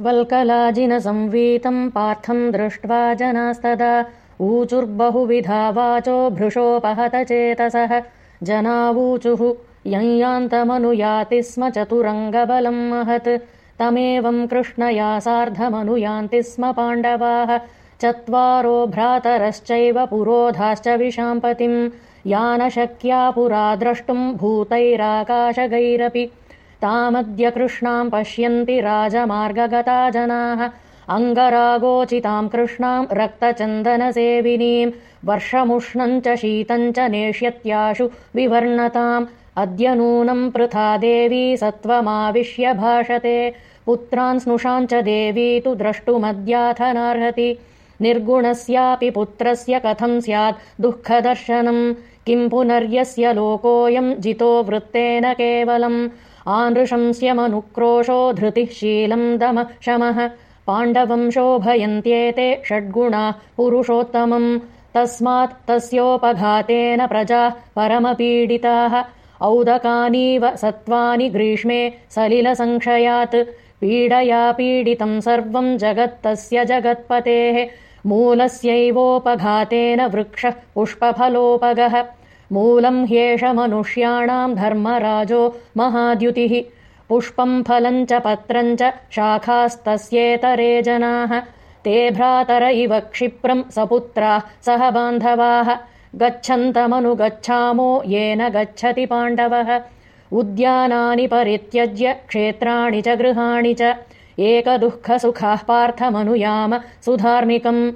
वल्कलाजिनसंवीतम् पार्थम् दृष्ट्वा जनास्तदा ऊचुर्बहुविधा वाचो भृशोपहतचेतसः जनावूचुः यञ्यान्तमनुयाति स्म चतुरङ्गबलम् महत्। तमेवम् कृष्णया सार्धमनुयान्ति स्म पाण्डवाः। चत्वारो भ्रातरश्चैव पुरोधाश्च विशाम्पतिम्। या न शक्या पुरा द्रष्टुम् भूतैराकाशगैरपि तामद्य कृष्णाम् पश्यन्ति राजमार्गगता जनाः अङ्गरागोचिताम् कृष्णाम् रक्तचन्दनसेविनीम् वर्षमुष्णम् च शीतम् च नेष्यत्याशु विवर्णताम्। अद्य नूनम् पृथा देवी सत्त्वमाविश्य भाषते। पुत्रान् स्नुषाम् च देवी तु द्रष्टुमद्याथनार्हति। निर्गुणस्यापि पुत्रस्य कथम् स्यात् दुःखदर्शनम्। किम् पुनर्यस्य लोकोऽयम् जितो वृत्तेन केवलम् आनृशंस्यमनुक्रोशो धृतिः शीलम् दम शमः। पाण्डवम् शोभयन्त्येते षड्गुणाः पुरुषोत्तमम् तस्मात् तस्योपघातेन प्रजाः परमपीडिताः। औदकानीव सत्त्वानि ग्रीष्मे सलिलसङ्क्षयात् पीडया पीडितम् सर्वम् जगत्तस्य जगत्पतेः। मूलस्यैवोपघातेन वृक्षः पुष्पफलोपगः मूलम् ह्येष मनुष्याणाम् धर्मराजो महाद्युतिः। पुष्पम् फलम् च पत्रम् च शाखास्तस्येतरे जनाः। ते भ्रातर इव क्षिप्रम् सपुत्राः सह बान्धवाः। गच्छन्तमनुगच्छामो येन गच्छति पाण्डवः। उद्यानानि परित्यज्य क्षेत्राणि च गृहाणि च। एकदुःखसुखाः पार्थमनुयाम सुधार्मिकम्